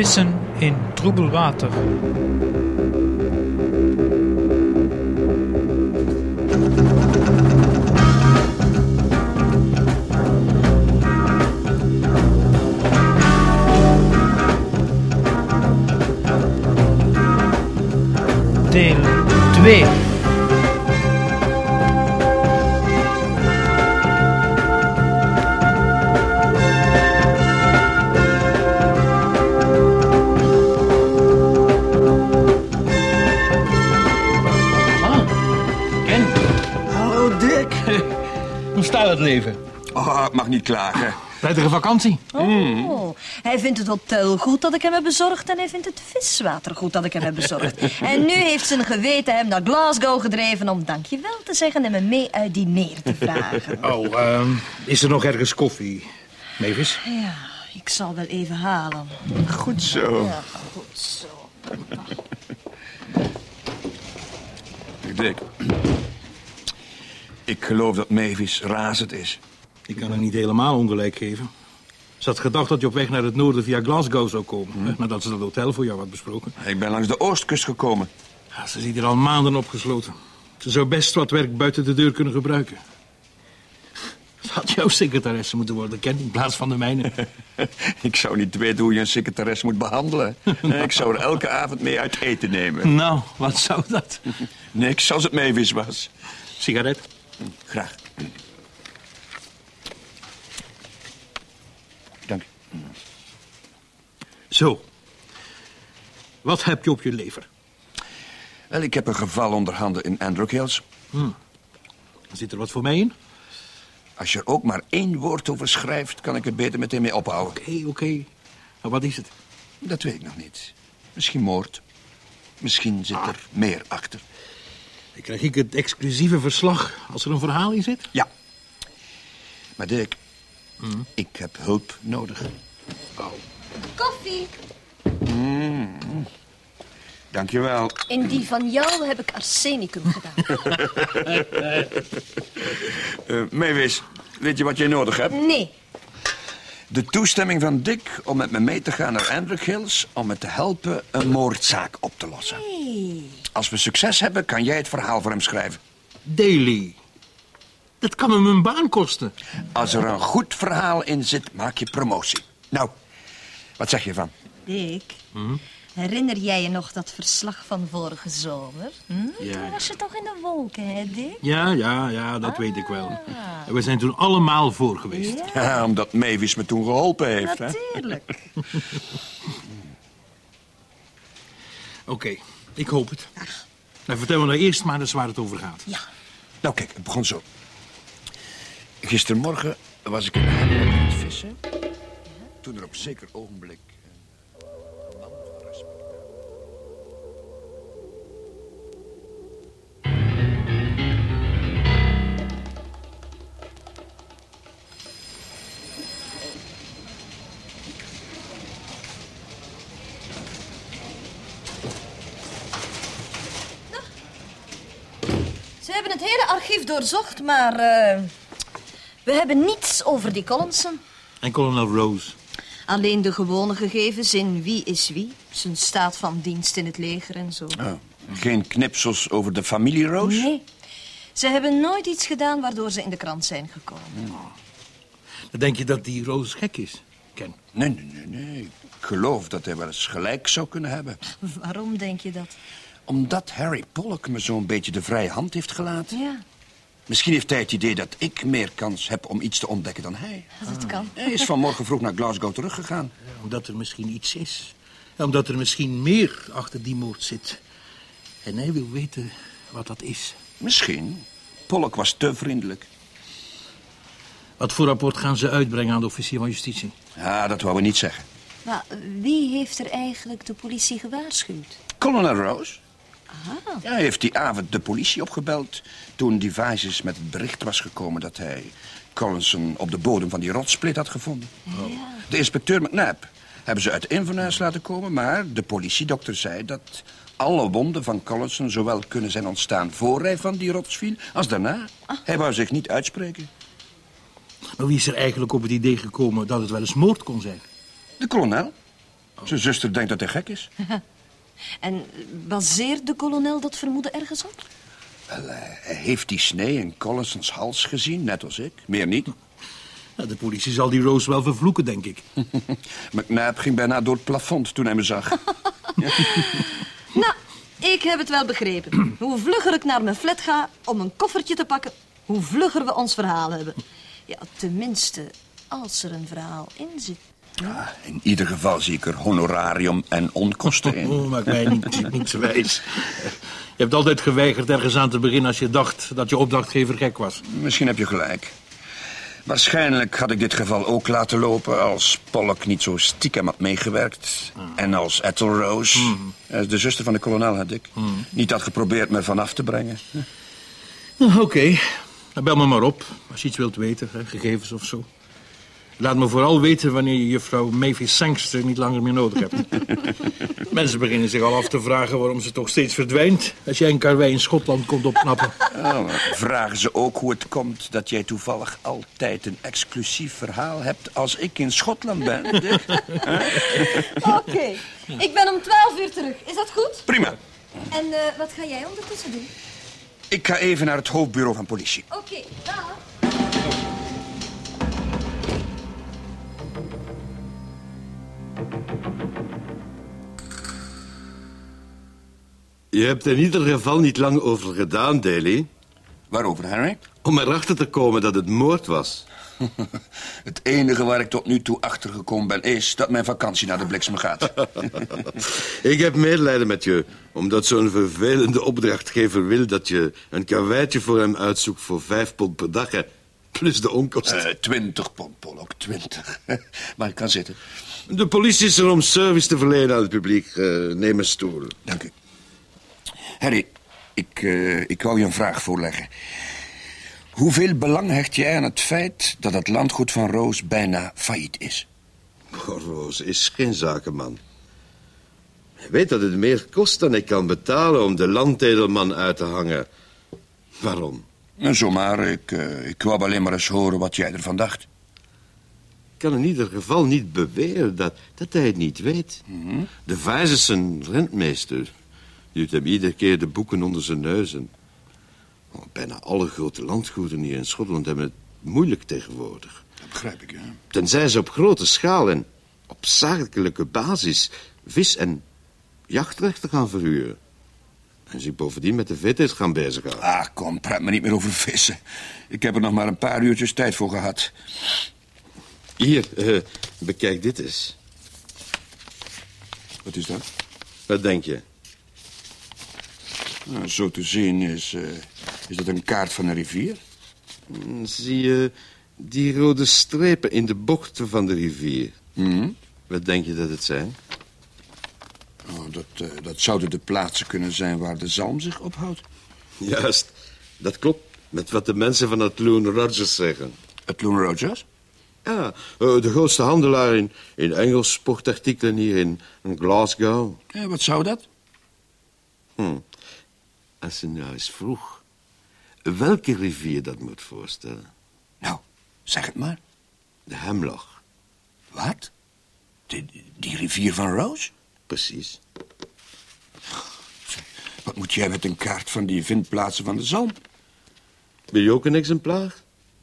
Vissen in troebel water. Deel 2. Niet klagen. Prettige vakantie? Oh, hij vindt het hotel goed dat ik hem heb bezorgd en hij vindt het viswater goed dat ik hem heb bezorgd. en nu heeft zijn geweten hem naar Glasgow gedreven om dankjewel te zeggen en me mee uit diner te vragen. Oh, ehm, is er nog ergens koffie? Mavis? Ja, ik zal wel even halen. Goed zo. Ja, goed zo. Dick. Ik geloof dat Mavis razend is. Ik kan er niet helemaal ongelijk geven. Ze had gedacht dat je op weg naar het noorden via Glasgow zou komen. hè, Nadat ze dat hotel voor jou had besproken. Ik ben langs de oostkust gekomen. Ja, ze zit hier al maanden opgesloten. Ze zou best wat werk buiten de deur kunnen gebruiken. Ze had jouw secretaresse moeten worden, Ken, in plaats van de mijne. ik zou niet weten hoe je een secretaris moet behandelen. ik zou er elke avond mee uit eten nemen. nou, wat zou dat? Niks als het Mavis was. Sigaret? Graag. Dank. Zo. Wat heb je op je lever? Wel, ik heb een geval onder handen in Andrew Hills. Zit er wat voor mij in? Als je er ook maar één woord over schrijft, kan ik er beter meteen mee ophouden. Oké, oké. Maar wat is het? Dat weet ik nog niet. Misschien moord. Misschien zit er meer achter. Dan krijg ik het exclusieve verslag als er een verhaal in zit? Ja. Maar Ik heb hulp nodig. Koffie. Dankjewel. In die van jou heb ik arsenicum gedaan. Uh, Mavis, weet je wat jij nodig hebt? Nee. De toestemming van Dick om met me mee te gaan naar Andrew Hills... om me te helpen een moordzaak op te lossen. Als we succes hebben, kan jij het verhaal voor hem schrijven. Daily. Dat kan hem een baan kosten. Als er een goed verhaal in zit, maak je promotie. Nou, wat zeg je van? Dick, herinner jij je nog dat verslag van vorige zomer? Hm? Ja. Toen was je toch in de wolken, hè, Dick? Ja, ja, ja, dat weet ik wel. En we zijn toen allemaal voor geweest. Ja, omdat Mavis me toen geholpen heeft. Hè? Natuurlijk. Oké, ik hoop het. Nou, vertel me nou eerst maar eens waar het over gaat. Ja. Nou, kijk, het begon zo. Gistermorgen was ik in aan het vissen. Toen er op zeker ogenblik respect... Ze hebben het hele archief doorzocht, maar eh, we hebben niets over die Collinson. En kolonel Rose. Alleen de gewone gegevens in wie is wie, zijn staat van dienst in het leger en zo. Oh, geen knipsels over de familie Roos? Nee, ze hebben nooit iets gedaan waardoor ze in de krant zijn gekomen. Dan denk je dat die Rose gek is, Ken. Nee, nee, nee, nee. Ik geloof dat hij wel eens gelijk zou kunnen hebben. Waarom denk je dat? Omdat Harry Pollock me zo'n beetje de vrije hand heeft gelaten. Ja, Misschien heeft hij het idee dat ik meer kans heb om iets te ontdekken dan hij. dat kan. Hij is vanmorgen vroeg naar Glasgow teruggegaan. Omdat er misschien iets is. Omdat er misschien meer achter die moord zit. En hij wil weten wat dat is. Misschien. Pollock was te vriendelijk. Wat voor rapport gaan ze uitbrengen aan de officier van justitie? Ja, dat wou we niet zeggen. Maar wie heeft er eigenlijk de politie gewaarschuwd? Colonel Rose. Ja, hij heeft die avond de politie opgebeld... toen Devices met het bericht was gekomen dat hij... Collinson op de bodem van die rotsplit had gevonden. De inspecteur McNabb hebben ze uit Inverness laten komen... maar de politiedokter zei dat alle wonden van Collinson... zowel kunnen zijn ontstaan voor hij van die rots viel als daarna. Hij wou zich niet uitspreken. Maar wie is er eigenlijk op het idee gekomen dat het wel eens moord kon zijn? De kolonel. Zijn zuster denkt dat hij gek is. En baseert de kolonel dat vermoeden ergens op? Wel, eh, hij heeft die snee in Collinsons hals gezien, net als ik. Meer niet. Nou, de politie zal die Rose wel vervloeken, denk ik. McNabb ging bijna door het plafond toen hij me zag. Nou, ik heb het wel begrepen. Hoe vlugger ik naar mijn flat ga om een koffertje te pakken, hoe vlugger we ons verhaal hebben. Ja, tenminste, als er een verhaal in zit. Ah, in ieder geval zie ik er honorarium en onkosten in. Oh, maak mij niet, niet wijs. Je hebt altijd geweigerd ergens aan te beginnen als je dacht dat je opdrachtgever gek was. Misschien heb je gelijk. Waarschijnlijk had ik dit geval ook laten lopen als Pollock niet zo stiekem had meegewerkt. En als Ethel Rose, eh, de zuster van de kolonel had ik, niet had geprobeerd me vanaf te brengen. Nou, Oké, Dan bel me maar op als je iets wilt weten, gegevens of zo. Laat me vooral weten wanneer je juffrouw Mavis Sangster niet langer meer nodig hebt. Mensen beginnen zich al af te vragen waarom ze toch steeds verdwijnt... als jij een karwei in Schotland komt opknappen. Oh, vragen ze ook hoe het komt dat jij toevallig altijd een exclusief verhaal hebt als ik in Schotland ben? Oké, ik ben om 12 uur terug. Is dat goed? Prima. En eh, wat ga jij ondertussen doen? Ik ga even naar het hoofdbureau van politie. Oké, dag. Je hebt er in ieder geval niet lang over gedaan, Daly. Waarover, Harry? Om erachter te komen dat het moord was. Het enige waar ik tot nu toe achter gekomen ben is dat mijn vakantie naar de bliksem gaat. Ik heb medelijden met je, omdat zo'n vervelende opdrachtgever wil dat je een karweitje voor hem uitzoekt voor vijf pond per dag, hè. plus de onkosten. Eh, Twintig pond, Paul, ook twintig. maar ik kan zitten. De politie is er om service te verlenen aan het publiek. Eh, neem een stoel. Dank u. Harry, ik, eh, ik wou je een vraag voorleggen. Hoeveel belang hecht jij aan het feit dat het landgoed van Roos bijna failliet is? Oh, Roos is geen zakenman. Hij weet dat het meer kost dan ik kan betalen om de landedelman uit te hangen. Waarom? Nou, zomaar, ik, eh, ik wou alleen maar eens horen wat jij ervan dacht. Ik kan in ieder geval niet beweren dat, dat hij het niet weet. De Vijs is een rentmeester. Die doet hem iedere keer de boeken onder zijn neuzen. Oh, bijna alle grote landgoeden hier in Schotland hebben het moeilijk tegenwoordig. Dat begrijp ik, ja. Tenzij ze op grote schaal en op zakelijke basis vis- en jachtrechten gaan verhuren. En zich bovendien met de vetheid gaan bezighouden. Ah, kom, praat me niet meer over vissen. Ik heb er nog maar een paar uurtjes tijd voor gehad. Hier, eh, bekijk dit eens. Wat is dat? Wat denk je? Nou, zo te zien is, eh, is dat een kaart van een rivier. Hm, Zie je die rode strepen in de bochten van de rivier? Mhm. Wat denk je dat het zijn? Oh, dat, eh, dat zouden de plaatsen kunnen zijn waar de zalm zich ophoudt. Juist, dat klopt met wat de mensen van het Loon Rogers zeggen. Het Loon Rogers? Ja, eh, de grootste handelaar in, in Engels sportartikelen hier in, Glasgow. Ja, wat zou dat? Hm. Als je nou eens vroeg welke rivier dat moet voorstellen. Nou, zeg het maar. De Hemloch, Wat? Die, die rivier van Rose? precies. Wat moet jij met een kaart van die vindplaatsen van de zalm? Wil je ook een exemplaar?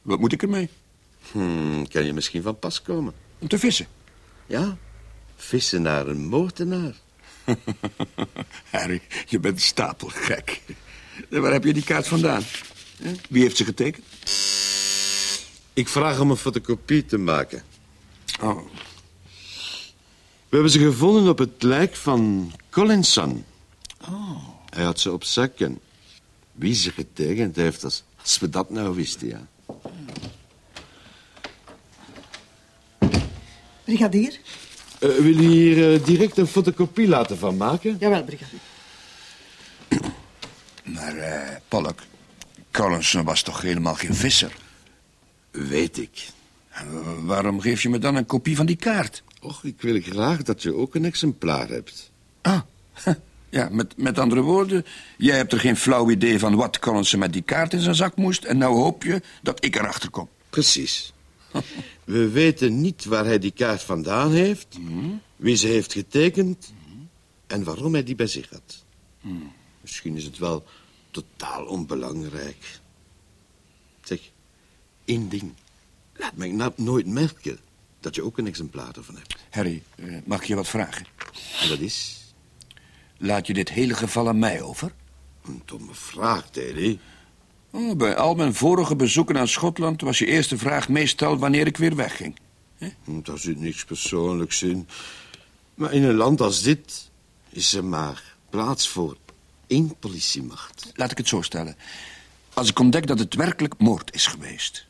Wat moet ik ermee? Hm, kan je misschien van pas komen? Om te vissen. Ja, vissen naar een moordenaar. Harry, je bent stapelgek. En Waar heb je die kaart vandaan? Wie heeft ze getekend? Ik vraag om een fotocopie te maken. Oh, We hebben ze gevonden op het lijk van Collinson. Oh. Hij had ze op zak en wie ze getekend heeft, als, als we dat nou wisten, ja. Brigadier? Eh, wil je hier eh, direct een fotocopie laten van maken? Jawel, brigadier. maar eh, Pollock, Collinson was toch helemaal geen visser? Weet ik. En waarom geef je me dan een kopie van die kaart? Och, ik wil graag dat je ook een exemplaar hebt. Ah, ja, met, met andere woorden, jij hebt er geen flauw idee van wat Collinson met die kaart in zijn zak moest... en nou hoop je dat ik erachter kom. Precies. We weten niet waar hij die kaart vandaan heeft, wie ze heeft getekend en waarom hij die bij zich had. Misschien is het wel totaal onbelangrijk. Zeg, één ding. Laat mij nou nooit merken dat je ook een exemplaar ervan hebt. Harry, eh, mag ik je wat vragen? En dat is Laat je dit hele geval aan mij over? een domme vraag, Teddy. Oh, bij al mijn vorige bezoeken aan Schotland was je eerste vraag meestal wanneer ik weer wegging. Hm, Daar zit niks persoonlijks in. Maar in een land als dit is er maar plaats voor één politiemacht. Laat ik het zo stellen. Als ik ontdek dat het werkelijk moord is geweest...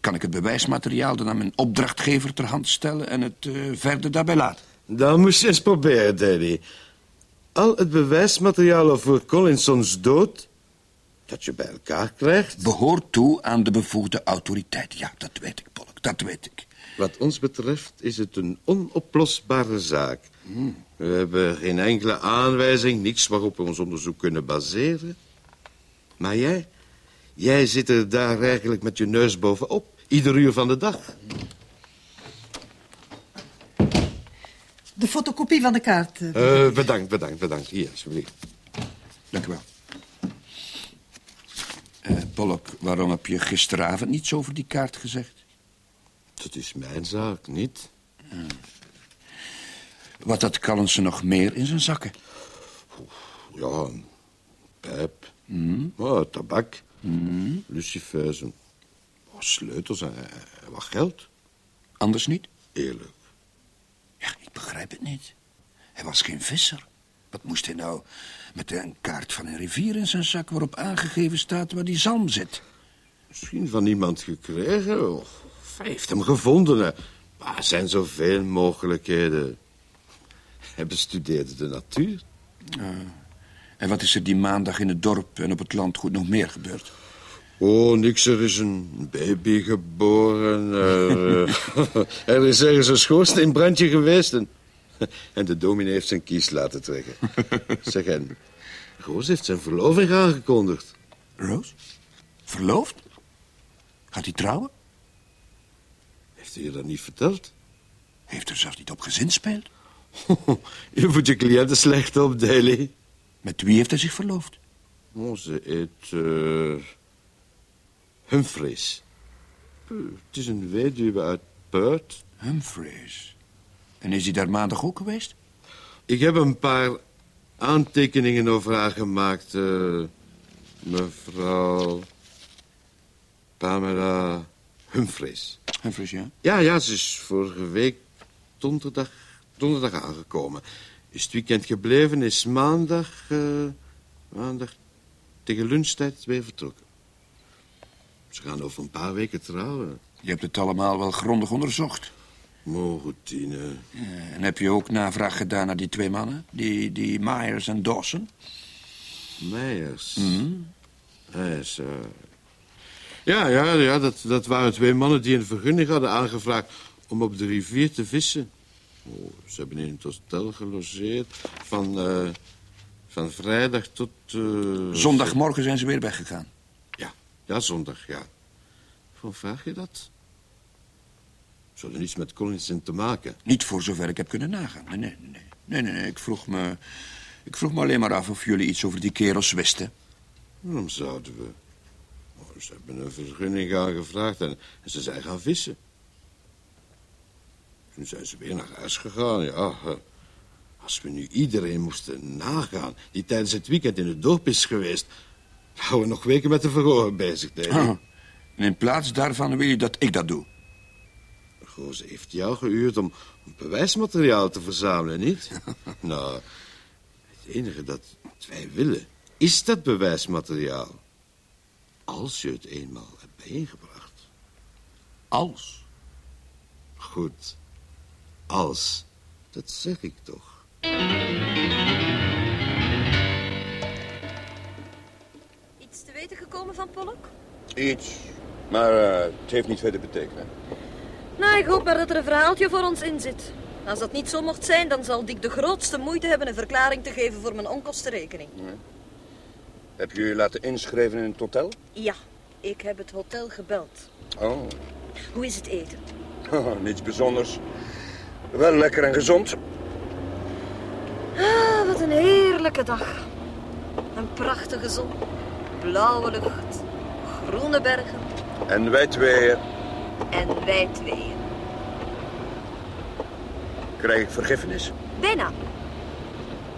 kan ik het bewijsmateriaal dan aan mijn opdrachtgever ter hand stellen... en het eh, verder daarbij laten. Dat moest je eens proberen, Daddy. Al het bewijsmateriaal over Collinsons dood... dat je bij elkaar krijgt... Behoort toe aan de bevoegde autoriteit. Ja, dat weet ik, Polk, dat weet ik. Wat ons betreft is het een onoplosbare zaak. We hebben geen enkele aanwijzing, niets waarop we ons onderzoek kunnen baseren. Maar jij, jij zit er daar eigenlijk met je neus bovenop. Ieder uur van de dag. De fotocopie van de kaart. Eh, bedankt, bedankt, bedankt. Hier, alsjeblieft. Dank u wel. Eh Pollock, waarom heb je gisteravond niets over die kaart gezegd? Dat is mijn zaak, niet? Wat had Callensen nog meer in zijn zakken? Ja, een pijp. Ja, tabak. Lucifers. en- oh, sleutels en, en wat geld. Anders niet? Eerlijk. Ja, ik begrijp het niet. Hij was geen visser. Wat moest hij nou met een kaart van een rivier in zijn zak... waarop aangegeven staat waar die zalm zit? Misschien van iemand gekregen. Of hij heeft hem gevonden. Maar er zijn zoveel mogelijkheden. Hij bestudeerde de natuur. En wat is er die maandag in het dorp en op het landgoed nog meer gebeurd? Oh, niks, er is een baby geboren. Er, eh, er is ergens een schoorsteenbrandje geweest. En, en de dominee heeft zijn kies laten trekken. Zeg, en Roos heeft zijn verloving aangekondigd. Roos? Verloofd? Gaat hij trouwen? Heeft hij je dat niet verteld? Heeft er zelfs niet op gezinspeeld? Je voedt je cliënten slecht op, Daly. Met wie heeft hij zich verloofd? Oh, ze heet... eh, Humphreys. Eh, Het is een weduwe uit Perth. Humphreys. En is hij daar maandag ook geweest? Ik heb een paar aantekeningen over haar gemaakt. eh, mevrouw Pamela Humphreys. Humphreys, ja. Ja, ja, ze is vorige week donderdag, donderdag aangekomen. Is het weekend gebleven, is maandag, eh, maandag tegen lunchtijd weer vertrokken. Ze gaan over een paar weken trouwen. Je hebt het allemaal wel grondig onderzocht. Routine. Eh, En heb je ook navraag gedaan naar die twee mannen? Die, die Myers en Dawson? Meijers. Meijers, eh. Ja, ja, ja dat, dat waren twee mannen die een vergunning hadden aangevraagd om op de rivier te vissen. Oh, ze hebben in het hotel gelogeerd van, eh, van vrijdag tot... Zondagmorgen zijn ze weer weggegaan. Ja, ja, zondag, ja. Waarom vraag je dat? Zou er niets met Collinson te maken? Niet voor zover ik heb kunnen nagaan. Nee, nee, nee. Nee, nee, nee. Ik vroeg me... Ik vroeg me alleen maar af of jullie iets over die kerels wisten. Waarom zouden we? Oh, ze hebben een vergunning aangevraagd en, en ze zijn gaan vissen. Toen zijn ze weer naar huis gegaan, ja. eh. Als we nu iedereen moesten nagaan die tijdens het weekend in het dorp is geweest... houden we nog weken met de verhoren bezig, denk ik. Ah. En in plaats daarvan wil je dat ik dat doe. Goze heeft jou gehuurd om om bewijsmateriaal te verzamelen, niet? nou, het enige dat wij willen is dat bewijsmateriaal. Als je het eenmaal hebt bijeengebracht. Als? Goed. Als. Dat zeg ik toch. Iets te weten gekomen van Pollock? Iets. Maar eh, het heeft niet verder betekenen. Nou, ik hoop maar dat er een verhaaltje voor ons in zit. Als dat niet zo mocht zijn, dan zal Dick de grootste moeite hebben een verklaring te geven voor mijn onkostenrekening. Heb je je laten inschrijven in het hotel? Ja, ik heb het hotel gebeld. Oh. Hoe is het eten? Oh, niets bijzonders. Wel lekker en gezond. Ah, wat een heerlijke dag. Een prachtige zon, blauwe lucht, groene bergen En wij tweeën. En wij tweeën. Krijg ik vergiffenis? Bijna.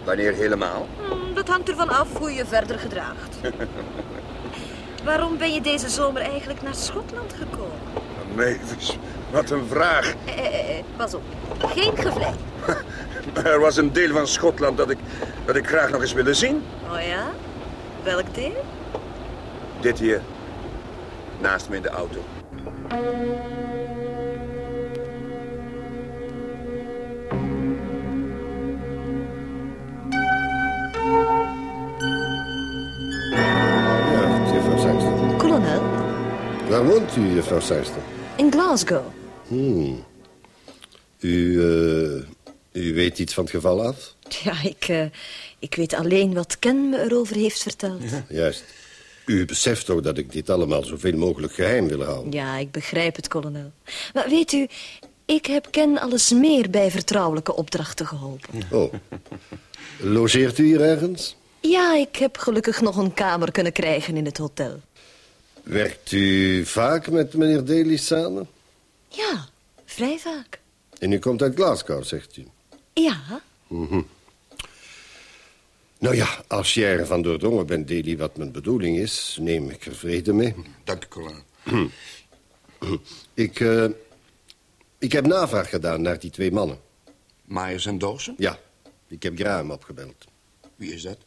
Wanneer helemaal? Hmm, dat hangt ervan af hoe je verder gedraagt. Waarom ben je deze zomer eigenlijk naar Schotland gekomen? Mavis, wat een vraag. Eh, eh, eh, pas op, geen gevlei. Er was een deel van Schotland dat ik, dat ik graag nog eens wilde zien. Oh ja? Welk deel? Dit hier. Naast me in de auto. Waar woont u, juffrouw Sangster? in Glasgow. U, eh, u weet iets van het geval af? Ja, ik, eh, ik weet alleen wat Ken me erover heeft verteld. Juist. U beseft toch dat ik dit allemaal zoveel mogelijk geheim wil houden? Ja, ik begrijp het, kolonel. Maar weet u, ik heb Ken alles meer bij vertrouwelijke opdrachten geholpen. Oh. Logeert u hier ergens? Ja, ik heb gelukkig nog een kamer kunnen krijgen in het hotel. Werkt u vaak met meneer Daly samen? Ja, vrij vaak. En u komt uit Glasgow, zegt u? Ja, Nou ja, als jij ervan doordrongen bent, Daly, wat mijn bedoeling is... neem ik er vrede mee. Dank u, kolonel. Ik, eh, ik heb navraag gedaan naar die twee mannen. Myers en Dawson? Ja, ik heb Graham opgebeld. Wie is dat?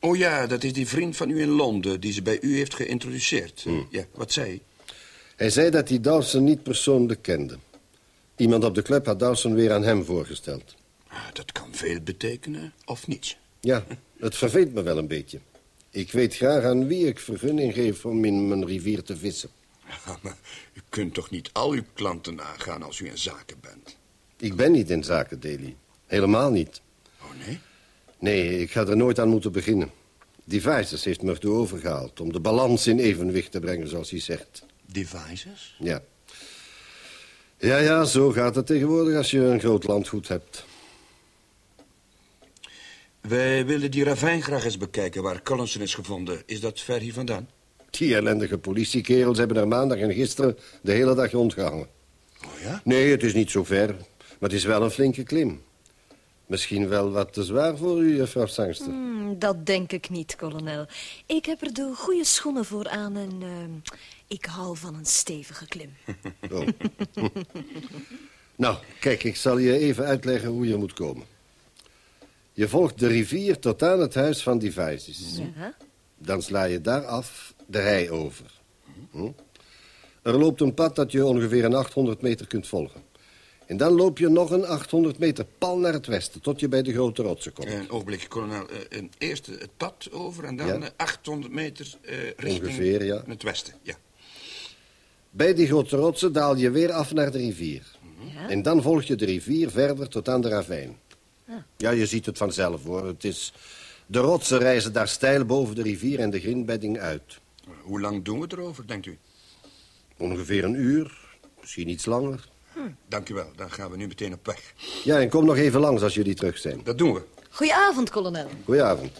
Oh ja, dat is die vriend van u in Londen... die ze bij u heeft geïntroduceerd. Ja, wat zei hij? Hij zei dat hij Dawson niet persoonlijk kende. Iemand op de club had Dawson weer aan hem voorgesteld. Ah, Dat kan veel betekenen, of niets. Ja, het verveelt me wel een beetje. Ik weet graag aan wie ik vergunning geef om in mijn rivier te vissen. Ja, maar u kunt toch niet al uw klanten aangaan als u in zaken bent? Ik ben niet in zaken, Daly. Helemaal niet. Oh, nee? Nee, ik ga er nooit aan moeten beginnen. Devices heeft me ertoe overgehaald om de balans in evenwicht te brengen, zoals hij zegt. Devices? Ja. Ja, ja, zo gaat het tegenwoordig als je een groot landgoed hebt. Wij willen die ravijn graag eens bekijken waar Collinson is gevonden. Is dat ver hier vandaan? Die ellendige politiekerels hebben er maandag en gisteren de hele dag rondgehangen. Oh ja? Nee, het is niet zo ver, maar het is wel een flinke klim. Misschien wel wat te zwaar voor u, juffrouw Sangster. Hmm, dat denk ik niet, kolonel. Ik heb er de goede schoenen voor aan en ehm, ik hou van een stevige klim. Oh. nou, kijk, ik zal je even uitleggen hoe je moet komen. Je volgt de rivier tot aan het huis van Devices. Ja? Dan sla je daar af de rij over. Hm? Er loopt een pad dat je ongeveer een 800 meter kunt volgen. En dan loop je nog een 800 meter pal naar het westen... tot je bij de grote rotsen komt. Een ogenblikje, kolonel. Eh, een eerste het pad over en dan Ja. eh, 800 meter eh, richting Ongeveer, ja. het westen. Ja. Bij die grote rotsen daal je weer af naar de rivier. Ja? En dan volg je de rivier verder tot aan de ravijn. Ja, je ziet het vanzelf, hoor. Het is... De rotsen rijzen daar steil boven de rivier en de grindbedding uit. Hoe lang doen we erover, denkt u? Ongeveer een uur, misschien iets langer. Dank u wel, dan gaan we nu meteen op weg. Ja, en kom nog even langs als jullie terug zijn. Dat doen we. Goedenavond, kolonel. Goedenavond.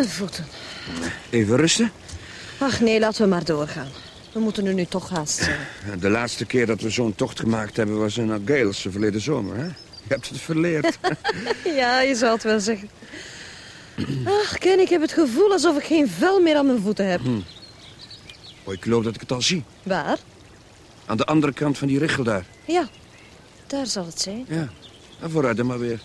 Mijn voeten. Even rusten. Ach nee, laten we maar doorgaan. We moeten er nu toch haast zijn. De laatste keer dat we zo'n tocht gemaakt hebben was in Gales verleden zomer, hè? Je hebt het verleerd. Ja, je zou het wel zeggen. Ach, Ken, ik heb het gevoel alsof ik geen vel meer aan mijn voeten heb. oh, ik geloof dat ik het al zie. Waar? Aan de andere kant van die richel daar. Ja, daar zal het zijn. Ja. En vooruit dan maar weer.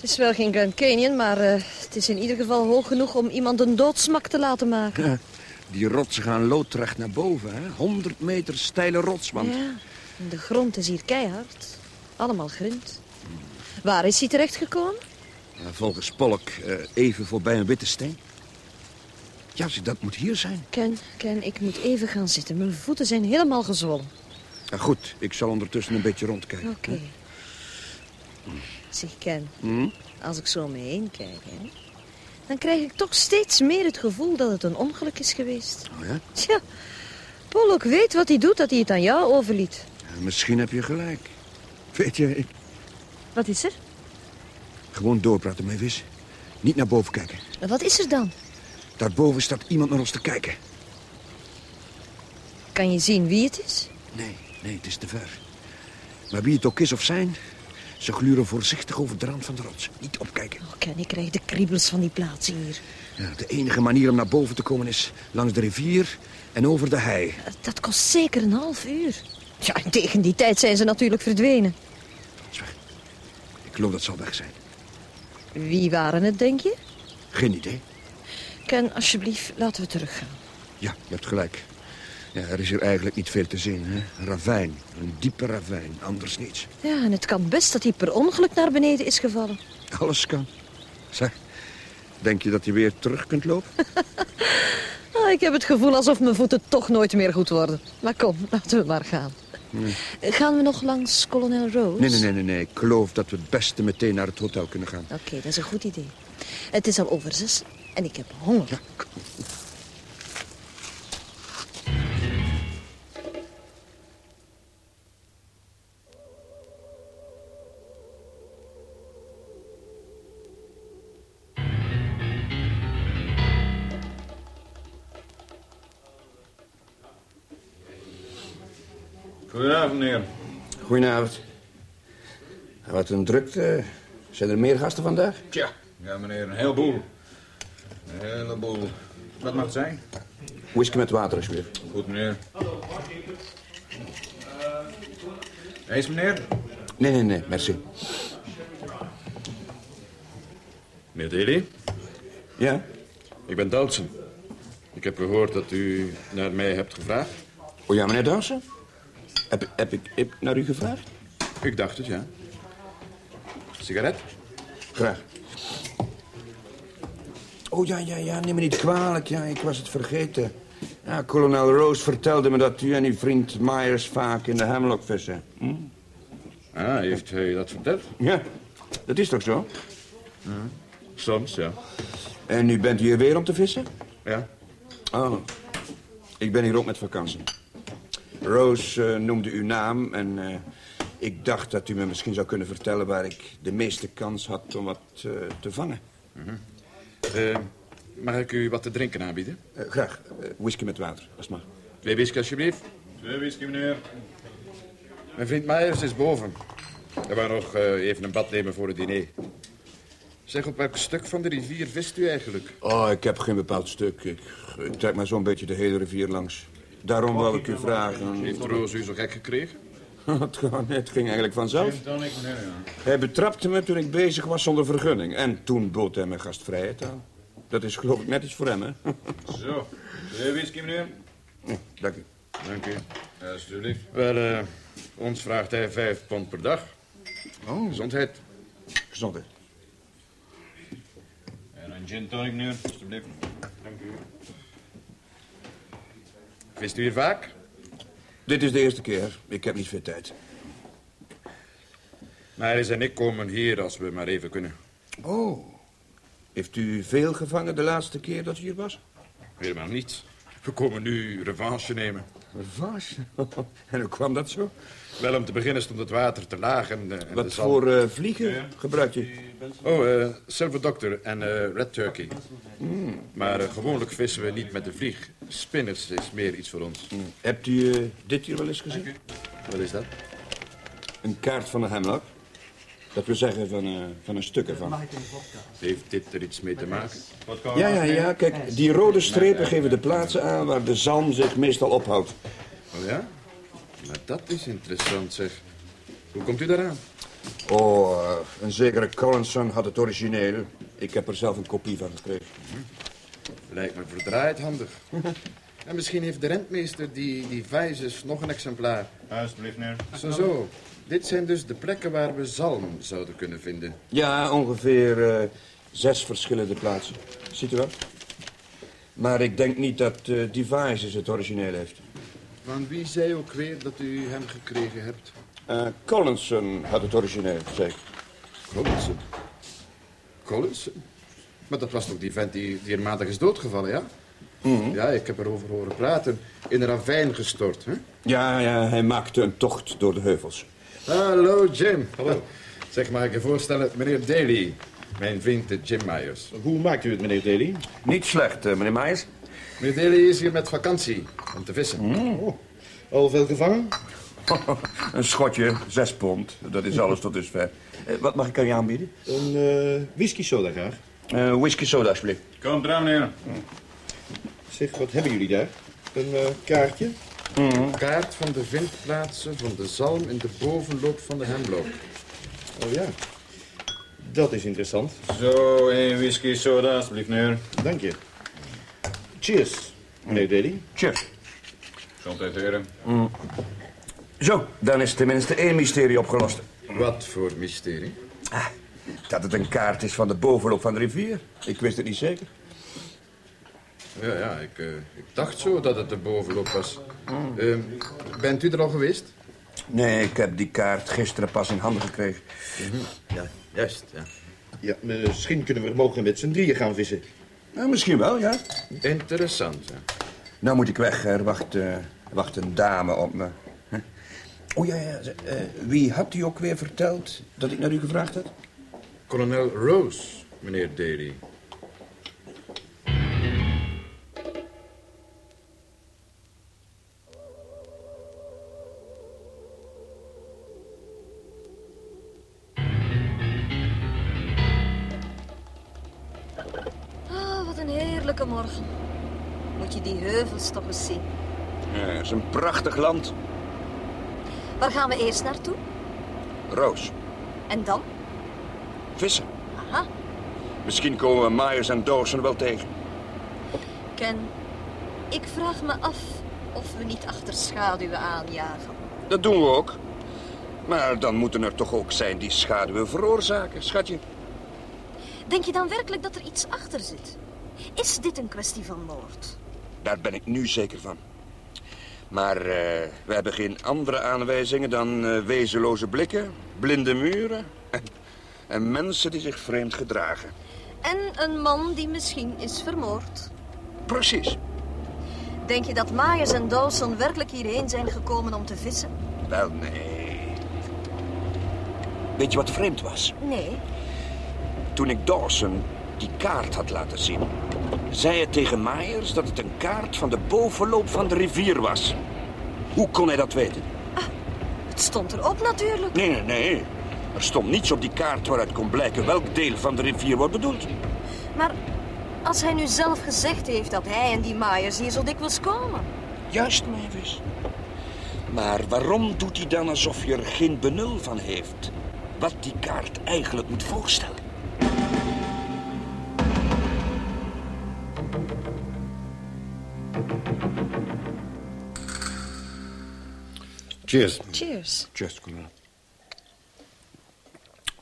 Het is wel geen Grand Canyon, maar eh, het is in ieder geval hoog genoeg om iemand een doodsmak te laten maken. Ja, Die rotsen gaan loodrecht naar boven, hè? 100 meter steile rotswand. Ja, de grond is hier keihard. Allemaal grind. Waar is hij terechtgekomen? Ja, volgens Polk eh, even voorbij een witte steen. Ja, zie, dat moet hier zijn. Ken, Ken, ik moet even gaan zitten. Mijn voeten zijn helemaal gezwollen. Ja, goed, ik zal ondertussen een beetje rondkijken. Oké. Zeg, Ken, Hm? als ik zo om me heen kijk, hè, dan krijg ik toch steeds meer het gevoel dat het een ongeluk is geweest. Oh ja? Tja, Pollock weet wat hij doet, dat hij het aan jou overliet. Ja, Misschien heb je gelijk. Weet je, ik... Wat is er? gewoon doorpraten, Mavis. Niet naar boven kijken. Wat is er dan? Daarboven staat iemand naar ons te kijken. Kan je zien wie het is? Nee, nee, het is te ver. Maar wie het ook is of zijn... ze gluren voorzichtig over de rand van de rots. Niet opkijken. Oh, Ken, ik krijg de kriebels van die plaats hier. Ja, de enige manier om naar boven te komen is langs de rivier en over de hei. Dat kost zeker een half uur. Ja, en tegen die tijd zijn ze natuurlijk verdwenen. Is weg. Ik geloof dat zal weg zijn. Wie waren het, denk je? Geen idee. Ken, alsjeblieft, laten we teruggaan. Ja, je hebt gelijk. Ja, er is hier eigenlijk niet veel te zien. Hè? Ravijn, een diepe ravijn, anders niets. Ja, en het kan best dat hij per ongeluk naar beneden is gevallen. Alles kan. Zeg, denk je dat je weer terug kunt lopen? Ah, ik heb het gevoel alsof mijn voeten toch nooit meer goed worden. Maar kom, laten we maar gaan. Gaan we nog langs Colonel Rose? Nee, nee, nee, nee, nee. Ik geloof dat we het beste meteen naar het hotel kunnen gaan. Oké, dat is een goed idee. Het is al over zes en ik heb honger. Goedenavond, meneer. Goedenavond. Wat een drukte. Zijn er meer gasten vandaag? Tja, ja, meneer, een heleboel. Een heleboel. Wat mag het zijn? Whisky met water, alsjeblieft. Goed, meneer. Eens, meneer? Nee, nee, nee, merci. Meneer Daly, Ja? ik ben Dalton. Ik heb gehoord dat u naar mij hebt gevraagd. Oh ja, meneer Dansen? Heb, heb ik heb naar u gevraagd? Ik dacht het, ja. Sigaret? Graag. Oh ja, ja, ja, neem me niet kwalijk. Ja, ik was het vergeten. Ja, kolonel Rose vertelde me dat u en uw vriend Myers vaak in de Hemlock vissen. Hm? Ah, heeft hij dat verteld? Ja, dat is toch zo? Soms, ja. En nu bent u hier weer om te vissen? Ja. Oh, ik ben hier ook met vakantie. Rose eh, noemde uw naam en eh, ik dacht dat u me misschien zou kunnen vertellen... waar ik de meeste kans had om wat eh, te vangen. Eh, mag ik u wat te drinken aanbieden? Graag, whisky met water, als het mag. Twee whisky, alsjeblieft. Twee whisky, meneer. Mijn vriend Myers is boven. Hij wou nog eh, even een bad nemen voor het diner. Zeg, op welk stuk van de rivier vist u eigenlijk? Oh, ik heb geen bepaald stuk. Ik, ik trek maar zo'n beetje de hele rivier langs. Daarom wil ik u vragen... Heeft Roos u zo gek gekregen? het, ging eigenlijk vanzelf. Dan ik, meneer, ja. Hij betrapte me toen ik bezig was zonder vergunning. En toen bood hij me gastvrijheid aan. Dat is geloof ik net iets voor hem, hè? Zo, twee whisky, meneer. Dank u. Dank u. Alsjeblieft. Wel, eh, ons vraagt hij vijf pond per dag. Oh, Gezondheid. gezondheid. En een gin tonic, meneer. Alsjeblieft. Vist u hier vaak? Dit is de eerste keer. Ik heb niet veel tijd. Maris en ik komen hier als we maar even kunnen. Oh. Heeft u veel gevangen de laatste keer dat u hier was? Helemaal niet. We komen nu revanche nemen. Revanche? en hoe kwam dat zo? Wel, om te beginnen stond het water te laag en... eh, en Wat zand- voor eh, vliegen gebruikt u? Oh, eh Silver Doctor en Red Turkey. Maar eh, gewoonlijk vissen we niet met de vlieg. Spinners is meer iets voor ons. Hebt u eh, dit hier wel eens gezien? Wat is dat? Een kaart van de Hemlock. Dat wil zeggen van, eh, van een stuk ervan. Heeft dit er iets mee te maken? Ja, ja, ja. Kijk, die rode strepen geven de plaatsen aan waar de zalm zich meestal ophoudt. Oh ja? Maar dat is interessant, zeg. Hoe komt u daaraan? Oh, een zekere Collinson had het origineel. Ik heb er zelf een kopie van gekregen. Lijkt me verdraaid handig. En misschien heeft de rentmeester, die, die Vijzes, nog een exemplaar. Alsjeblieft, meneer. Zo, zo. Dit zijn dus de plekken waar we zalm zouden kunnen vinden. Ja, ongeveer eh, zes verschillende plaatsen. Ziet u wel? Maar ik denk niet dat uh, Devices het origineel heeft. Van wie zei ook weer dat u hem gekregen hebt? Uh, Collinson had het origineel, zeker. Collinson? Collinson? Maar dat was toch die vent die, die er maandag is doodgevallen, ja? Mhm. Ja, ik heb erover horen praten. In een ravijn gestort, hè? Ja, ja, hij maakte een tocht door de heuvels. Hallo, Jim. Hallo. Zeg, mag ik je voorstellen, meneer Daly. Mijn vriend eh, Jim Myers. Hoe maakt u het, meneer Daly? Niet slecht, eh, meneer Myers. Meneer Daly is hier met vakantie om te vissen. Oh. Al veel gevangen? een schotje, zes pond. Dat is alles tot dusver. Eh, wat mag ik aan je aanbieden? Een eh, whisky soda graag. Uh, whisky soda, alsjeblieft. Kom eraan, meneer. Zeg, wat hebben jullie daar? Een eh, kaartje? Een kaart van de vindplaatsen van de zalm in de bovenloop van de hemloop. Oh ja. Dat is interessant. Zo, een whisky soda, alsjeblieft, meneer. Dank je. Cheers, meneer Daly. Cheers. Gezondheid, heren. Zo, dan is tenminste één mysterie opgelost. Wat voor mysterie? Ah, dat het een kaart is van de bovenloop van de rivier. Ik wist het niet zeker. Ja, ja, ik, eh, ik dacht zo dat het de bovenloop was. Eh, bent u er al geweest? Nee, ik heb die kaart gisteren pas in handen gekregen. Ja, juist, ja. Ja, misschien kunnen we morgen met z'n drieën gaan vissen. Nou, misschien wel, ja. Interessant, ja. Nou moet ik weg. Er wacht, eh, wacht een dame op me. Huh? Oh ja, ja. eh, wie had u ook weer verteld dat ik naar u gevraagd had? Kolonel Rose, meneer Daly. Ah, wat een heerlijke morgen. Moet je die heuvels toch eens zien. Ja, het is een prachtig land. Waar gaan we eerst naartoe? Roos, En dan? Vissen. Aha, Misschien komen we Myers en Dawson wel tegen. Ken. Ik vraag me af of we niet achter schaduwen aanjagen. Dat doen we ook. Maar dan moeten er toch ook zijn die schaduwen veroorzaken, schatje. Denk je dan werkelijk dat er iets achter zit? Is dit een kwestie van moord? Daar ben ik nu zeker van. Maar eh, we hebben geen andere aanwijzingen dan eh, wezenloze blikken, blinde muren en, en mensen die zich vreemd gedragen. En een man die misschien is vermoord. Precies. Denk je dat Myers en Dawson werkelijk hierheen zijn gekomen om te vissen? Wel, nee. Weet je wat vreemd was? Nee. Toen ik Dawson die kaart had laten zien... zei hij tegen Myers dat het een kaart van de bovenloop van de rivier was. Hoe kon hij dat weten? Het stond erop natuurlijk. Nee, nee, nee. Er stond niets op die kaart waaruit kon blijken welk deel van de rivier wordt bedoeld. Maar als hij nu zelf gezegd heeft dat hij en die Myers hier zo dikwijls komen. Juist, Mavis. Maar waarom doet hij dan alsof je er geen benul van heeft? Wat die kaart eigenlijk moet voorstellen? Cheers. Cheers. Kolonel.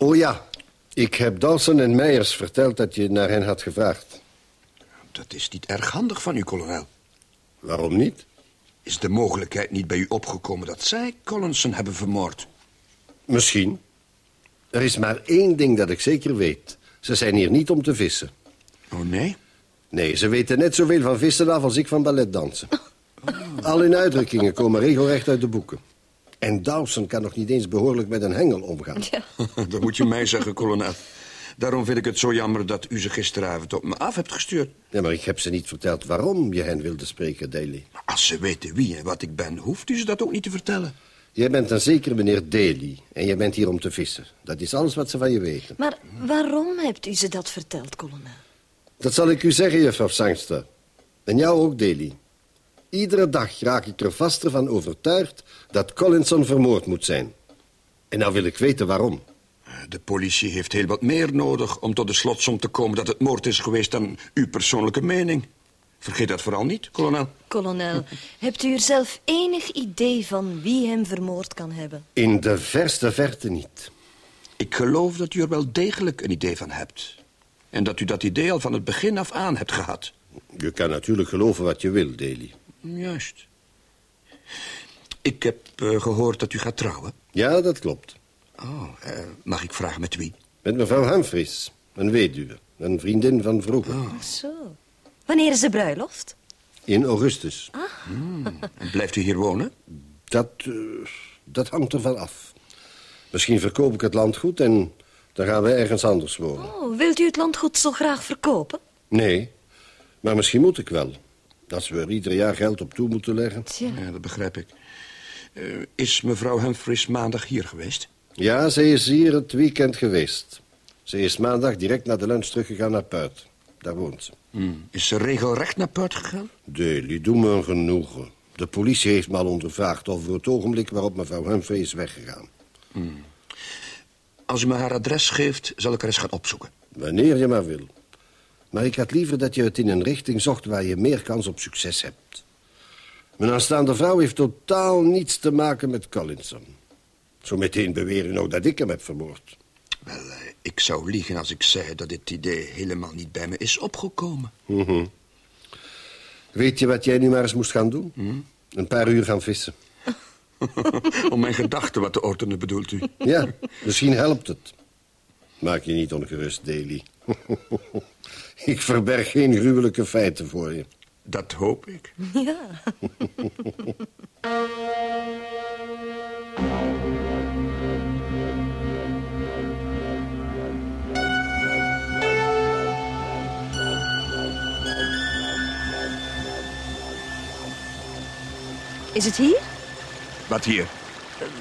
Oh ja, ik heb Dawson en Meijers verteld dat je naar hen had gevraagd. Dat is niet erg handig van u, kolonel. Waarom niet? Is de mogelijkheid niet bij u opgekomen dat zij Collinson hebben vermoord? Misschien. Er is maar één ding dat ik zeker weet. Ze zijn hier niet om te vissen. Oh, nee? Nee, ze weten net zoveel van vissen af als ik van balletdansen. Al hun uitdrukkingen komen regelrecht uit de boeken. En Dawson kan nog niet eens behoorlijk met een hengel omgaan. dat moet je mij zeggen, kolonel. Daarom vind ik het zo jammer dat u ze gisteravond op me af hebt gestuurd. Ja, maar ik heb ze niet verteld waarom je hen wilde spreken, Daly. Maar als ze weten wie en wat ik ben, hoeft u ze dat ook niet te vertellen. Jij bent een zeker meneer Daly en je bent hier om te vissen. Dat is alles wat ze van je weten. Maar waarom hebt u ze dat verteld, kolonel? Dat zal ik u zeggen, juffrouw Sangster. En jou ook, Daly. Iedere dag raak ik er vaster van overtuigd dat Collinson vermoord moet zijn. En nou wil ik weten waarom. De politie heeft heel wat meer nodig om tot de slotsom te komen dat het moord is geweest dan uw persoonlijke mening. Vergeet dat vooral niet, kolonel. Kolonel, hebt u er zelf enig idee van wie hem vermoord kan hebben? In de verste verte niet. Ik geloof dat u er wel degelijk een idee van hebt. En dat u dat idee al van het begin af aan hebt gehad. Je kan natuurlijk geloven wat je wil, Daly. Juist. Ik heb eh, gehoord dat u gaat trouwen. Ja, dat klopt. Oh, eh, mag ik vragen met wie? Met mevrouw Humphries, een weduwe. Een vriendin van vroeger. Ach zo. Wanneer is de bruiloft? In augustus. En blijft u hier wonen? Dat, eh, dat hangt ervan af. Misschien verkoop ik het landgoed en dan gaan we ergens anders wonen. Oh, wilt u het landgoed zo graag verkopen? Nee, maar misschien moet ik wel. Als we er ieder jaar geld op toe moeten leggen. Tja. Ja, dat begrijp ik. Eh, is mevrouw Humphries maandag hier geweest? Ja, ze is hier het weekend geweest. Ze is maandag direct na de lunch teruggegaan naar Puit. Daar woont ze. Is ze regelrecht naar Puit gegaan? Daly, doe me een genoegen. De politie heeft me al ondervraagd over het ogenblik waarop mevrouw Humphrey is weggegaan. Als u me haar adres geeft, zal ik haar eens gaan opzoeken. Wanneer je maar wil. Maar ik had liever dat je het in een richting zocht waar je meer kans op succes hebt. Mijn aanstaande vrouw heeft totaal niets te maken met Collinson. Zo meteen beweren nou dat ik hem heb vermoord. Wel, eh, ik zou liegen als ik zei dat dit idee helemaal niet bij me is opgekomen. Mhm. Weet je wat jij nu maar eens moest gaan doen? Een paar uur gaan vissen. Om mijn gedachten wat te ordenen, bedoelt u? Ja, misschien helpt het. Maak je niet ongerust, Daly. ik verberg geen gruwelijke feiten voor je. Dat hoop ik. Ja. Is het hier? Wat hier?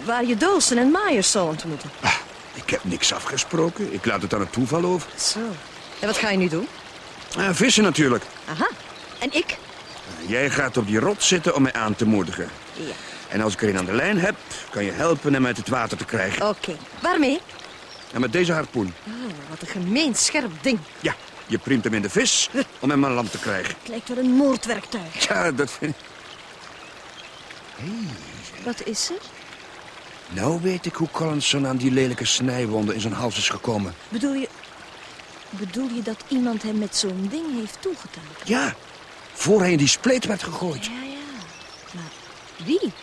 Waar je Dawson en Myers zou ontmoeten. Ah, ik heb niks afgesproken. Ik laat het aan het toeval over. Zo. En wat ga je nu doen? Ah, vissen natuurlijk. Aha. En ik? Jij gaat op die rot zitten om mij aan te moedigen. Ja. En als ik er een aan de lijn heb, kan je helpen hem uit het water te krijgen. Oké. Waarmee? En met deze harpoen. Oh, wat een gemeen scherp ding. Ja, je priemt hem in de vis om hem aan land te krijgen. Het lijkt wel een moordwerktuig. Ja, dat vind ik... Wat is er? Nou weet ik hoe Collinson aan die lelijke snijwonden in zijn hals is gekomen. Bedoel je... Bedoel je dat iemand hem met zo'n ding heeft toegedaan? Ja, voor hij in die spleet werd gegooid. Ja, ja. Maar wie?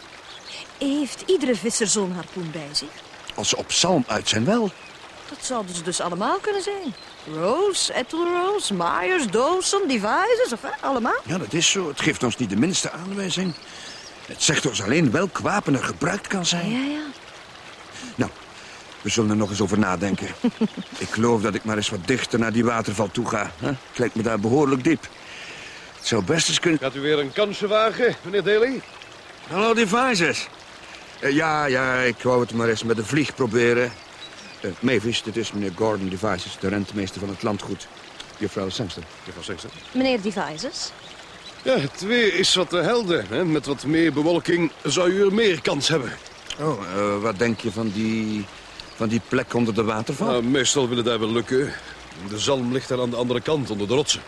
Heeft iedere visser zo'n harpoen bij zich? Als ze op zalm uit zijn wel. Dat zouden ze dus allemaal kunnen zijn. Rose, Ethelrose, Myers, Dawson, Devices, of hè, allemaal. Ja, dat is zo. Het geeft ons niet de minste aanwijzing. Het zegt ons alleen welk wapen er gebruikt kan zijn. Ja, ja. Nou, we zullen er nog eens over nadenken. ik geloof dat ik maar eens wat dichter naar die waterval toe ga. Hè? Het lijkt me daar behoorlijk diep. Het zou best eens kunnen... Gaat u weer een kansje wagen, meneer Daly? Hallo, Devices. Eh, ja, ja, ik wou het maar eens met de vlieg proberen. Eh Mavis, dit is meneer Gordon Devices, de rentmeester van het landgoed. Juffrouw Sangster. Juffrouw Sengster. Meneer Devices? Ja, het weer is wat te helder. Hè? Met wat meer bewolking zou u er meer kans hebben. Oh, eh, wat denk je van die, van die plek onder de waterval? Nou, meestal wil het daar wel lukken. De zalm ligt daar aan de andere kant, onder de rotsen.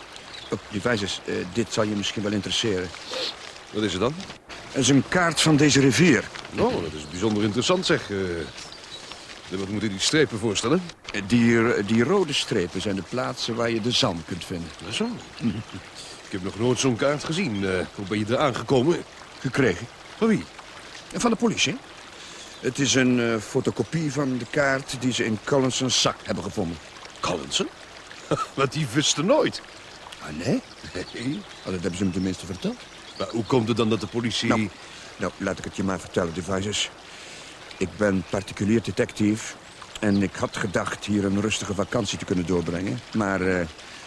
Oh, Devices, eh, dit zal je misschien wel interesseren. Wat is het dan? Het is een kaart van deze rivier. Oh, dat is bijzonder interessant, zeg. Eh, wat moeten die strepen voorstellen? Eh, Die, die rode strepen zijn de plaatsen waar je de zalm kunt vinden. Zo. Ik heb nog nooit zo'n kaart gezien. Hoe ben je er aangekomen? Gekregen. Van wie? Van de politie. Het is een eh, fotocopie van de kaart die ze in Collinson's zak hebben gevonden. Collinson? Want die wist er nooit. Ah, nee? Nee. Oh, dat hebben ze hem tenminste verteld. Maar hoe komt het dan dat de politie... Nou, nou, laat ik het je maar vertellen, Devices. Ik ben particulier detective en ik had gedacht hier een rustige vakantie te kunnen doorbrengen. Maar eh,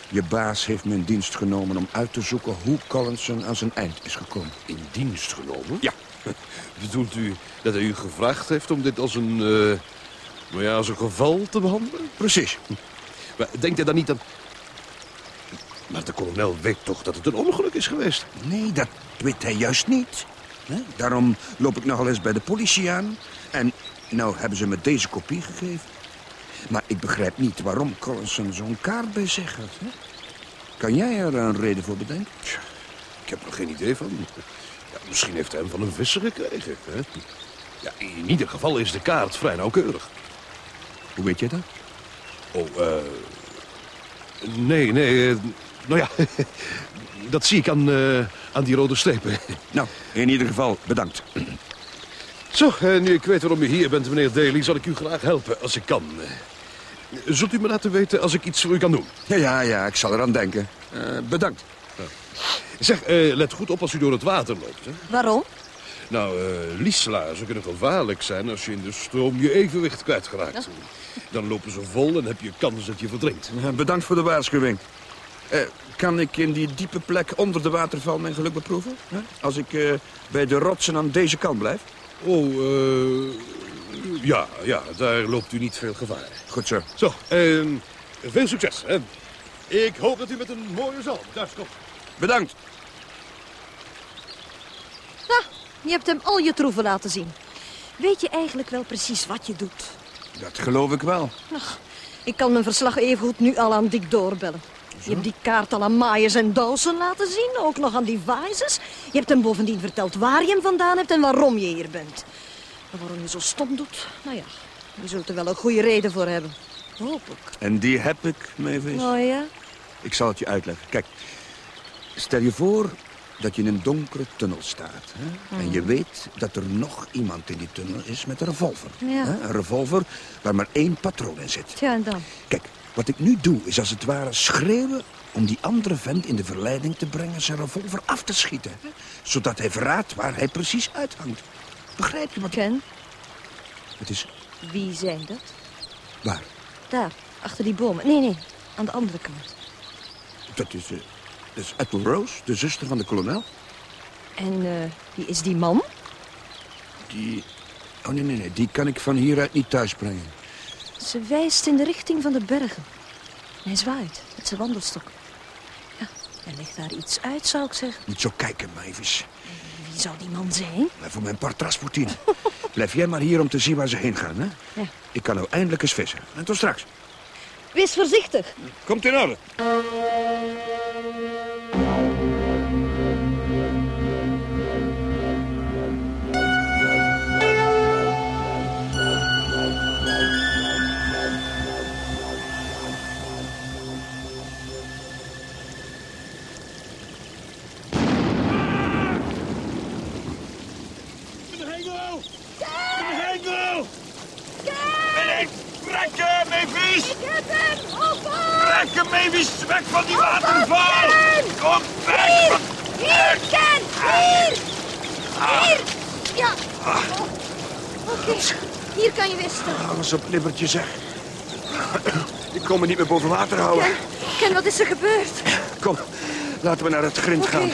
je baas heeft me in dienst genomen om uit te zoeken hoe Collinson aan zijn eind is gekomen. in dienst genomen? Ja, Bedoelt u dat hij u gevraagd heeft om dit als een... eh nou ja, als een geval te behandelen? precies. Maar denkt hij dan niet dat... Maar de kolonel weet toch dat het een ongeluk is geweest? Nee, dat weet hij juist niet. Daarom loop ik nogal eens bij de politie aan. En nou hebben ze me deze kopie gegeven. Maar ik begrijp niet waarom Collinson zo'n kaart bij zich had. Hè? Kan jij er een reden voor bedenken? ik heb er geen idee van. Ja, misschien heeft hij hem van een visser gekregen. Hè? Ja, in ieder geval is de kaart vrij nauwkeurig. Hoe weet je dat? Oh, eh... nee, nee, eh, nou ja, dat zie ik aan, eh, aan die rode strepen. Nou, in ieder geval bedankt. Zo, eh, nu ik weet waarom u hier bent, meneer Daly, zal ik u graag helpen als ik kan. Zult u me laten weten als ik iets voor u kan doen? Ja, ja, ja ik zal eraan denken. Eh, Zeg, eh, let goed op als u door het water loopt. Hè? Waarom? Nou, eh lieslaarzen kunnen gevaarlijk zijn als je in de stroom je evenwicht kwijtgeraakt. Dan lopen ze vol en heb je kans dat je verdrinkt. Eh, Bedankt voor de waarschuwing. Eh, kan ik in die diepe plek onder de waterval mijn geluk beproeven? Hè? Als ik eh, bij de rotsen aan deze kant blijf? Oh, eh... ja, ja, daar loopt u niet veel gevaar. Goed zo. Zo, eh, veel succes. Hè? Ik hoop dat u met een mooie zalm thuis komt. Bedankt. Nou, je hebt hem al je troeven laten zien. Weet je eigenlijk wel precies wat je doet? Dat geloof ik wel. Ach, ik kan mijn verslag evengoed nu al aan Dick doorbellen. Je hebt die kaart al aan Myers en Dawson laten zien, ook nog aan die Vices. Je hebt hem bovendien verteld waar je hem vandaan hebt en waarom je hier bent. En waarom je zo stom doet, nou ja, je zult er wel een goede reden voor hebben. Hoop ik. En die heb ik, Mavis. Oh ja? Ik zal het je uitleggen. Kijk, stel je voor dat je in een donkere tunnel staat. Hè? En je weet dat er nog iemand in die tunnel is met een revolver. Ja. Hè? Een revolver waar maar één patroon in zit. Tja, en dan? Kijk, wat ik nu doe is als het ware schreeuwen... om die andere vent in de verleiding te brengen zijn revolver af te schieten. Hè? Zodat hij verraadt waar hij precies uithangt. Begrijp je wat ik... Ken, Het is wie zijn dat? waar. Daar, achter die bomen. Nee, nee, aan de andere kant. Dat is, eh, dat is Ethel Rose, de zuster van de kolonel. En eh, wie is die man? Die... Oh, nee, nee, nee. Die kan ik van hieruit niet thuisbrengen. Ze wijst in de richting van de bergen. En hij zwaait met zijn wandelstok. Ja, er ligt daar iets uit, zou ik zeggen. Niet zo kijken, Mavis. Wie zou die man zijn? Voor mijn part Rasputin. Blijf jij maar hier om te zien waar ze heen gaan, hè? Ja. Ik kan nou eindelijk eens vissen. En tot straks. Wees voorzichtig. Komt in orde. Op libbertje, zeg. Ik kom me niet meer boven water houden. Ken, Ken, wat is er gebeurd? Kom, laten we naar het grind gaan.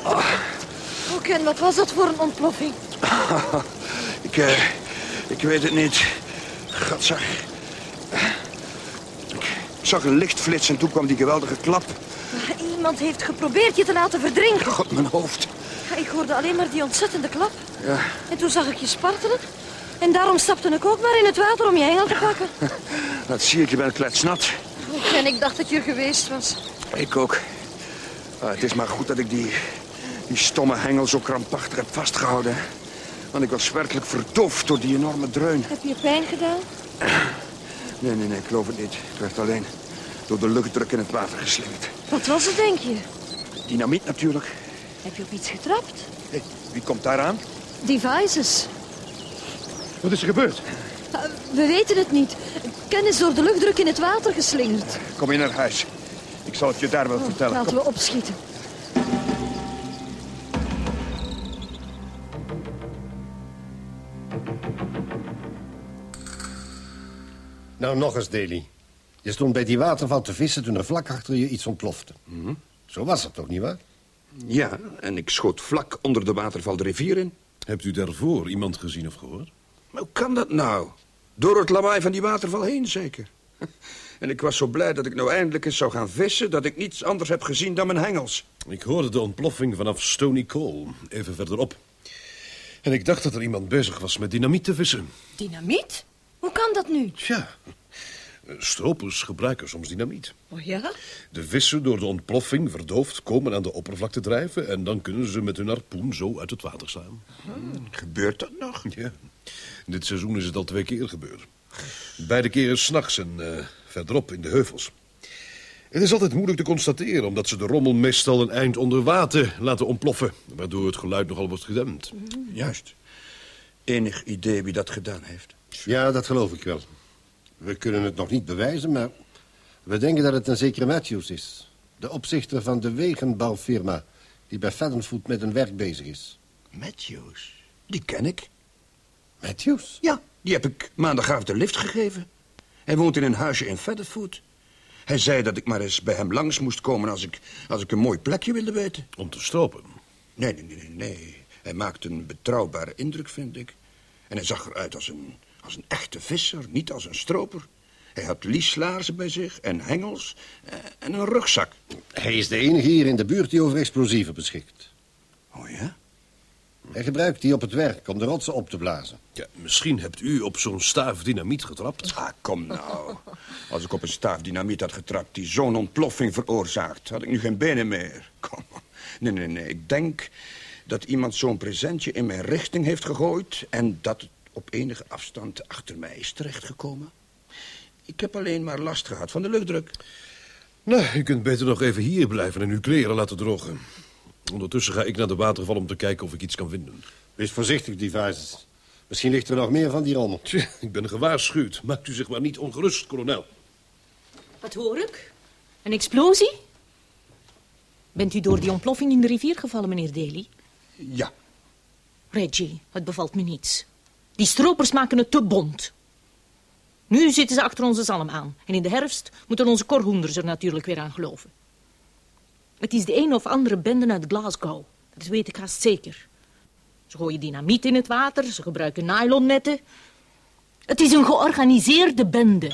Oh, Ken, wat was dat voor een ontploffing? Ik, eh, ik weet het niet. Godzag. Ik zag een lichtflits en toen kwam die geweldige klap. Iemand heeft geprobeerd je te laten verdrinken. God, mijn hoofd. Ik hoorde alleen maar die ontzettende klap. Ja, En toen zag ik je spartelen. En daarom stapte ik ook maar in het water om je hengel te pakken. dat zie ik. Je bent kletsnat. En ik dacht dat je er geweest was. Ik ook. Ah, het is maar goed dat ik die, die stomme hengel zo krampachtig heb vastgehouden. Want ik was werkelijk verdoofd door die enorme dreun. Heb je pijn gedaan? Nee, nee, nee, ik geloof het niet. Ik werd alleen door de luchtdruk in het water geslingerd. Wat was het, denk je? Dynamiet natuurlijk. Heb je op iets getrapt? Hé, wie komt daar aan? Devices. Wat is er gebeurd? Uh, We weten het niet. Ken is door de luchtdruk in het water geslingerd. Kom je naar huis. Ik zal het je daar wel vertellen. Laten Kom. we opschieten. Nou, nog eens, Daly. Je stond bij die waterval te vissen toen er vlak achter je iets ontplofte. Zo was het toch, nietwaar? Ja, en ik schoot vlak onder de waterval de rivier in. Hebt u daarvoor iemand gezien of gehoord? Maar hoe kan dat nou? Door het lawaai van die waterval heen, zeker. En ik was zo blij dat ik nou eindelijk eens zou gaan vissen... dat ik niets anders heb gezien dan mijn hengels. Ik hoorde de ontploffing vanaf Stony Cole, even verderop. En ik dacht dat er iemand bezig was met dynamiet te vissen. Dynamiet? Hoe kan dat nu? Tja, Stropers gebruiken soms dynamiet. Oh ja? De vissen door de ontploffing verdoofd komen aan de oppervlakte drijven... en dan kunnen ze met hun harpoen zo uit het water slaan. Gebeurt dat nog? Ja. Dit seizoen is het al twee keer gebeurd. Beide keren s'nachts en eh, verderop in de heuvels. Het is altijd moeilijk te constateren... omdat ze de rommel meestal een eind onder water laten ontploffen... waardoor het geluid nogal wordt gedempt. Juist. Enig idee wie dat gedaan heeft? Ja, dat geloof ik wel. We kunnen het nog niet bewijzen, maar... we denken dat het een zekere Matthews is. De opzichter van de wegenbouwfirma... die bij Fadenfoot met een werk bezig is. Matthews? Die ken ik. Matthews? Ja, die heb ik maandagavond de lift gegeven. Hij woont in een huisje in Featherfoot. Hij zei dat ik maar eens bij hem langs moest komen als ik, als ik een mooi plekje wilde weten. Om te stropen? Nee, nee, nee, nee, nee. Hij maakt een betrouwbare indruk, vind ik. En hij zag eruit als een, als een echte visser, niet als een stroper. Hij had lieslaarzen bij zich en hengels eh, en een rugzak. Hij is de enige hier in de buurt die over explosieven beschikt. Oh ja? Hij gebruikt die op het werk om de rotsen op te blazen. Ja, misschien hebt u op zo'n staaf dynamiet getrapt. Ah, kom nou. Als ik op een staaf dynamiet had getrapt die zo'n ontploffing veroorzaakt... had ik nu geen benen meer. Kom. Nee, nee, nee. Ik denk dat iemand zo'n presentje in mijn richting heeft gegooid... en dat het op enige afstand achter mij is terechtgekomen. Ik heb alleen maar last gehad van de luchtdruk. Nou, u kunt beter nog even hier blijven en uw kleren laten drogen. Ondertussen ga ik naar de waterval om te kijken of ik iets kan vinden. Wees voorzichtig, devices. Misschien ligt er nog meer van die rommel. Tja, ik ben gewaarschuwd. Maakt u zich maar niet ongerust, kolonel. Wat hoor ik? Een explosie? Bent u door die ontploffing in de rivier gevallen, meneer Daly? Ja. Reggie, het bevalt me niets. Die stropers maken het te bont. Nu zitten ze achter onze zalm aan. En in de herfst moeten onze korhoenders er natuurlijk weer aan geloven. Het is de een of andere bende uit Glasgow. Dat weet ik haast zeker. Ze gooien dynamiet in het water, ze gebruiken nylonnetten. Het is een georganiseerde bende.